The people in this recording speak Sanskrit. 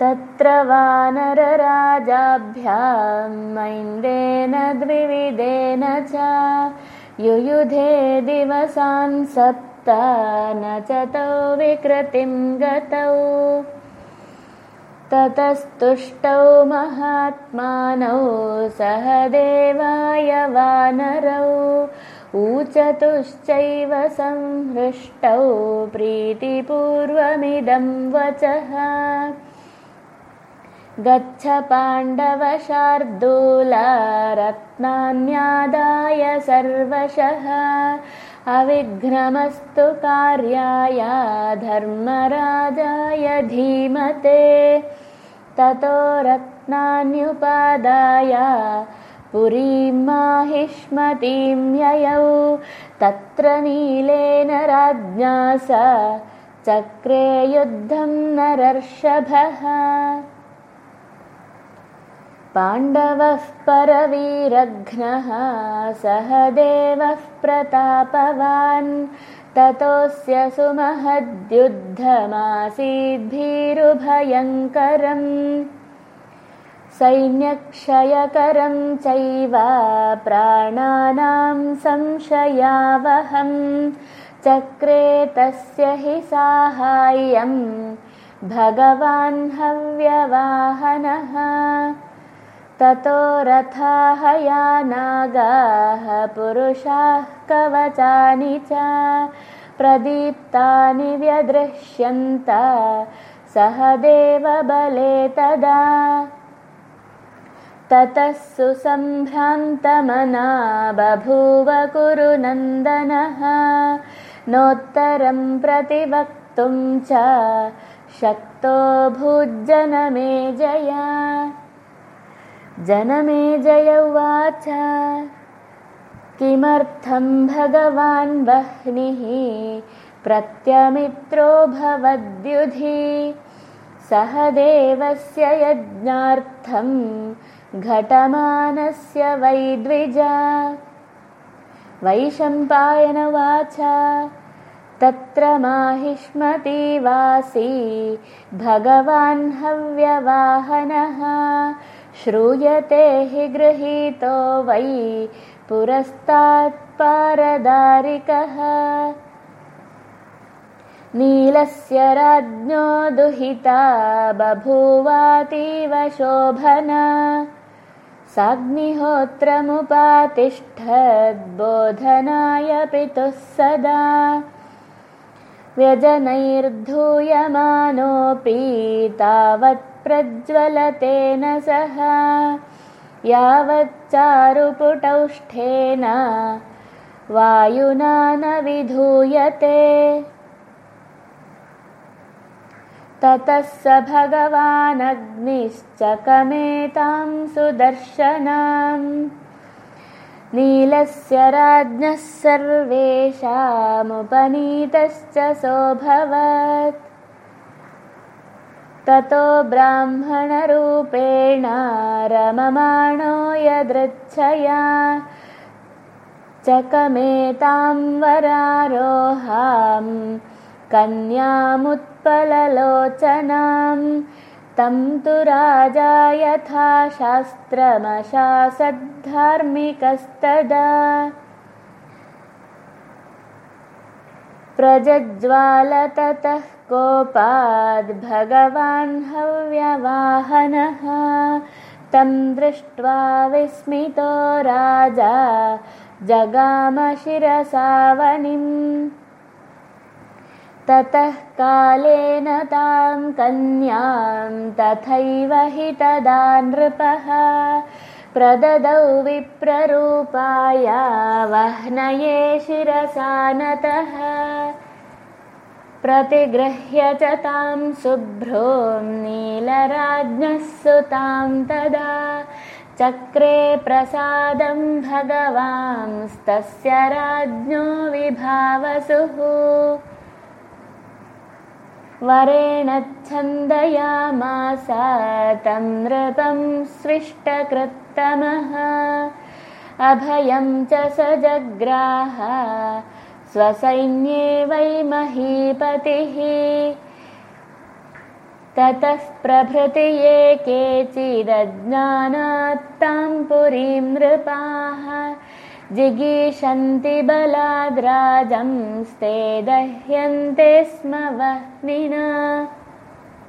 तत्र वानरराजाभ्यां मैन्देन द्विविधेन च युयुधे दिवसान् सप्त न च तौ विकृतिं गतौ। ततस्तुष्टौ महात्मानौ सह देवाय वानरौ। ऊचतुश्चैव संहृष्टौ प्रीतिपूर्वमिदं वचः गच्छ पाण्डवशार्दूला रत्नान्यादाय सर्वशः। अविघ्नमस्तु कार्याय धर्मराजाय धीमते। ततो रत्नान्युपादाय पुरीं माहिष्मतीं ययौ। तत्र नीलेन राज्ञा स चक्रे युद्धं नरर्षभः पाण्डवः परवीरघ्नः सह देवः प्रतापवान्। ततोऽस्य सुमहद्युद्धमासीद्भीरुभयङ्करम्। सैन्यक्षयकरं चैव प्राणानां संशयावहं चक्रे तस्य हि साहाय्यं भगवान् हव्यवाहनः ततो रथाः यानागाः पुरुषाः कवचानि च प्रदीप्तानि व्यदृश्यन्त। सह देवबले तदा। ततः सुसम्भ्रान्तमना बभूव कुरु नन्दनः। नोत्तरं प्रतिवक्तुं च शक्तो भूज्जनमे जया जनमे जय उवाच। किमर्थं भगवान् वह्निः प्रत्यमित्रो भवद्युधि। सह देवस्य यज्ञार्थं घटमानस्य वैद्विजा। वैशम्पायन उवाच। तत्र माहिष्मतीवासी भगवान् हव्यवाहनः श्रूयते हि गृहीतो वै पुरस्तात्पारदारिकः। नीलस्य राज्ञो दुहिता बभूवातीव शोभना। साग्निहोत्रमुपातिष्ठद्बोधनाय पितुः सदा व्यजनैर्धूयमानोऽपि तावत् प्रज्वलतेन सह। यावच्चारुपुटौष्ठेन वायुना न विधूयते। ततः स भगवानग्निश्चकमेतां सुदर्शनाम् नीलस्य राज्ञः सर्वेषामुपनीतश्च सोऽभवत्। ततो ब्राह्मणरूपेण रममाणो यदृच्छया। चकमेतां वरारोहां कन्यामुत्पललोचनां तं तु राजा यथा शास्त्रमशासद्धार्मिकस्तदा। प्रज्ज्वालततः कोपाद्भगवान् हव्यवाहनः। तं दृष्ट्वा विस्मितो राजा जगामशिरसावनिम् ततः कालेन तां कन्यां तथैव हि तदा नृपः। प्रददौ विप्ररूपाय वह्नये शिरसानतः। प्रतिगृह्य च तां शुभ्रों नीलराज्ञः सुतां तदा। चक्रे प्रसादं भगवांस्तस्य राज्ञो विभावसुः वरेण छन्दयामास तं नृपं स्विष्टकृत्तमः अभयं च स जग्राह स्वसैन्ये वै महीपतिः। ततः प्रभृति ये केचिदज्ञानात्तां पुरीं नृपाः जिगीषन्ति बलाद्राजं स्ते दह्यन्ते स्म वह्निना